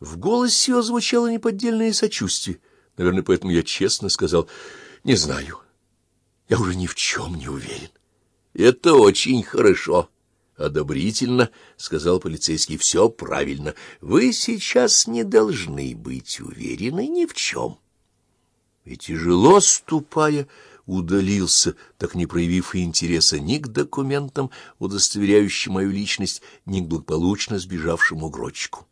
В голосе ее звучало неподдельное сочувствие. Наверное, поэтому я честно сказал, не знаю. Я уже ни в чем не уверен. Это очень хорошо. Одобрительно, — сказал полицейский, — все правильно. Вы сейчас не должны быть уверены ни в чем. И тяжело ступая, удалился, так не проявив интереса ни к документам, удостоверяющим мою личность, ни к благополучно сбежавшему грочку.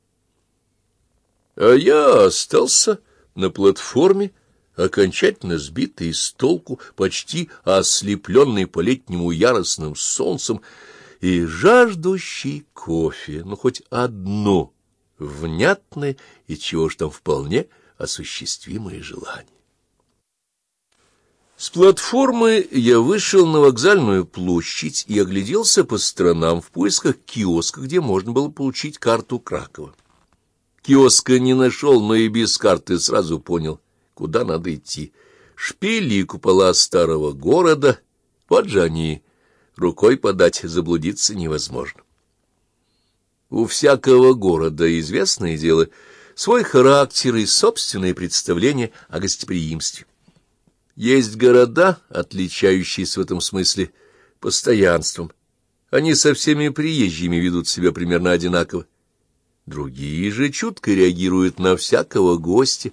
А я остался на платформе, окончательно сбитый с толку, почти ослепленный по-летнему яростным солнцем и жаждущий кофе, ну хоть одно внятное и чего ж там вполне осуществимое желание. С платформы я вышел на вокзальную площадь и огляделся по сторонам в поисках киоска, где можно было получить карту Кракова. Киоска не нашел, но и без карты сразу понял, куда надо идти. Шпили и купола старого города, вот же они, рукой подать, заблудиться невозможно. У всякого города, известное дело, свой характер и собственные представления о гостеприимстве. Есть города, отличающиеся в этом смысле постоянством. Они со всеми приезжими ведут себя примерно одинаково. Другие же чутко реагируют на всякого гостя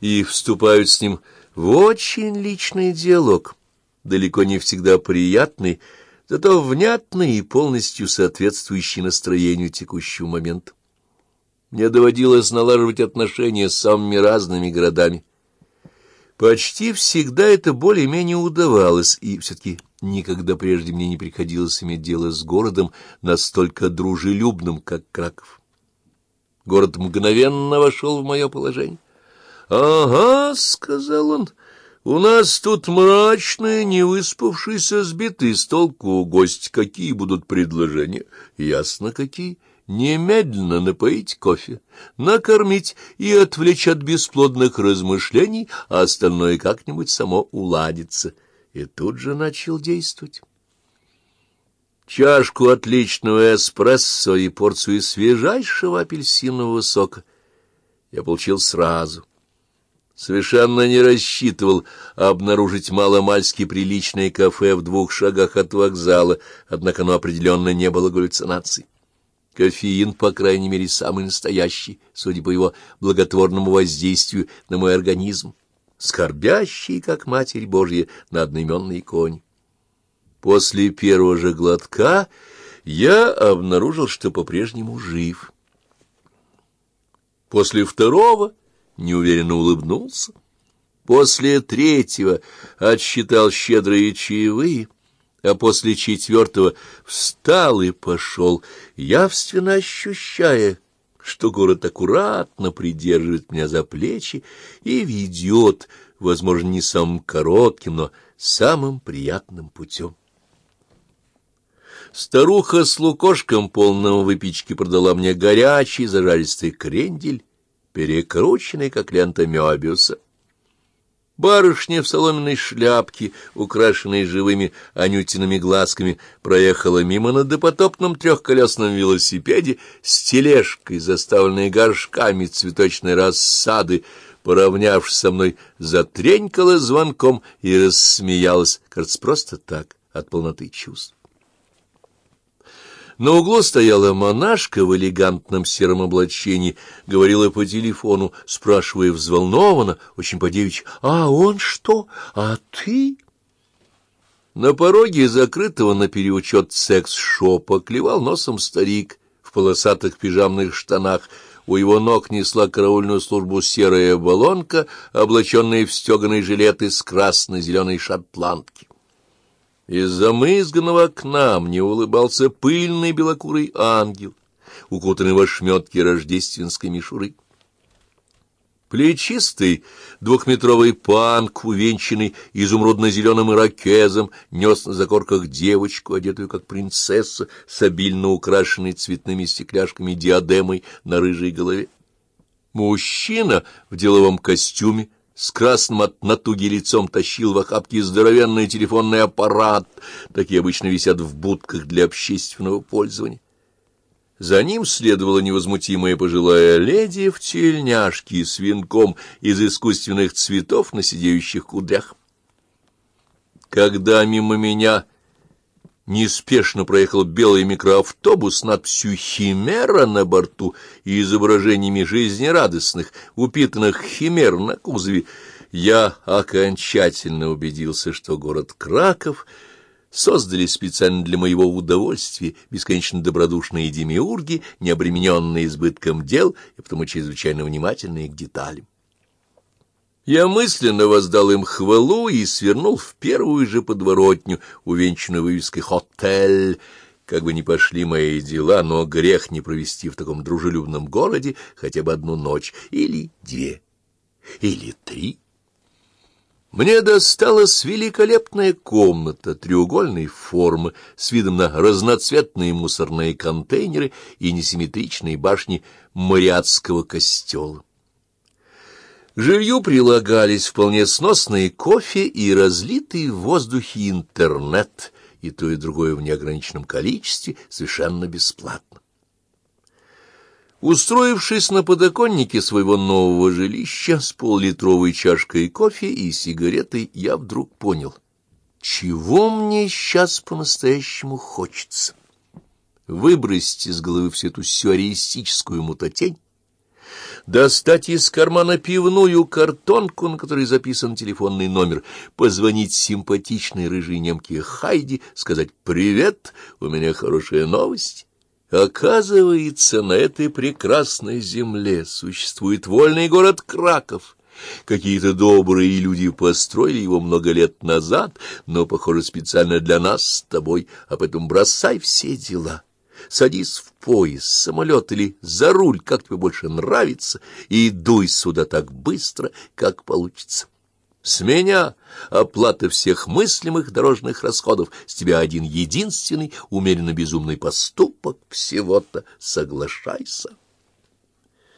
и вступают с ним в очень личный диалог, далеко не всегда приятный, зато внятный и полностью соответствующий настроению текущего момента. Мне доводилось налаживать отношения с самыми разными городами. Почти всегда это более-менее удавалось, и все-таки никогда прежде мне не приходилось иметь дело с городом настолько дружелюбным, как Краков. Город мгновенно вошел в мое положение. — Ага, — сказал он, — у нас тут мрачные, невыспавшиеся, сбитые с толку гость. Какие будут предложения? Ясно, какие. Немедленно напоить кофе, накормить и отвлечь от бесплодных размышлений, а остальное как-нибудь само уладится. И тут же начал действовать. Чашку отличного эспрессо и порцию свежайшего апельсинового сока я получил сразу. Совершенно не рассчитывал обнаружить маломальски приличное кафе в двух шагах от вокзала, однако оно определенно не было галлюцинацией. Кофеин, по крайней мере, самый настоящий, судя по его благотворному воздействию на мой организм, скорбящий, как Матерь Божья, на одноименной иконе. После первого же глотка я обнаружил, что по-прежнему жив. После второго неуверенно улыбнулся. После третьего отсчитал щедрые чаевые, а после четвертого встал и пошел, явственно ощущая, что город аккуратно придерживает меня за плечи и ведет, возможно, не самым коротким, но самым приятным путем. Старуха с лукошком полного выпечки продала мне горячий зажаристый крендель, перекрученный, как лента Мёбиуса. Барышня в соломенной шляпке, украшенной живыми анютиными глазками, проехала мимо на допотопном трехколесном велосипеде с тележкой, заставленной горшками цветочной рассады, поравнявшись со мной, затренькала звонком и рассмеялась, кажется, просто так, от полноты чувств. На углу стояла монашка в элегантном сером облачении, говорила по телефону, спрашивая взволнованно, очень по-девичьи, «А он что? А ты?» На пороге закрытого на переучет секс-шопа клевал носом старик в полосатых пижамных штанах. У его ног несла караульную службу серая баллонка, облаченная в стеганый жилет из красно-зеленой шотландки. Из замызганного окна мне улыбался пыльный белокурый ангел, укутанный в ошметки рождественской мишуры. Плечистый двухметровый панк, увенчанный изумрудно-зеленым ирокезом, нес на закорках девочку, одетую как принцесса, с обильно украшенной цветными стекляшками диадемой на рыжей голове. Мужчина в деловом костюме с красным от натуги лицом тащил в охапке здоровенный телефонный аппарат. Такие обычно висят в будках для общественного пользования. За ним следовала невозмутимая пожилая леди в тельняшке с венком из искусственных цветов на сидеющих кудрях. Когда мимо меня неспешно проехал белый микроавтобус с надписью «Химера» на борту и изображениями жизнерадостных, упитанных химер на кузове, я окончательно убедился, что город Краков создали специально для моего удовольствия бесконечно добродушные демиурги, не обремененные избытком дел и потому чрезвычайно внимательные к деталям. Я мысленно воздал им хвалу и свернул в первую же подворотню, увенчанную вывеской «Хотель». Как бы ни пошли мои дела, но грех не провести в таком дружелюбном городе хотя бы одну ночь, или две, или три. Мне досталась великолепная комната треугольной формы с видом на разноцветные мусорные контейнеры и несимметричные башни Мариатского костела. Жилью прилагались вполне сносные кофе и разлитый в воздухе интернет, и то и другое в неограниченном количестве, совершенно бесплатно. Устроившись на подоконнике своего нового жилища с поллитровой чашкой кофе и сигаретой, я вдруг понял, чего мне сейчас по-настоящему хочется. Выбросить из головы всю эту сюрреалистическую мутатень, достать из кармана пивную картонку, на которой записан телефонный номер, позвонить симпатичной рыжей немке Хайди, сказать «Привет, у меня хорошая новость». Оказывается, на этой прекрасной земле существует вольный город Краков. Какие-то добрые люди построили его много лет назад, но, похоже, специально для нас с тобой, а поэтому бросай все дела. Садись в поезд, самолет или за руль, как тебе больше нравится, и дуй сюда так быстро, как получится. С меня оплата всех мыслимых дорожных расходов, с тебя один единственный умеренно безумный поступок, всего-то соглашайся.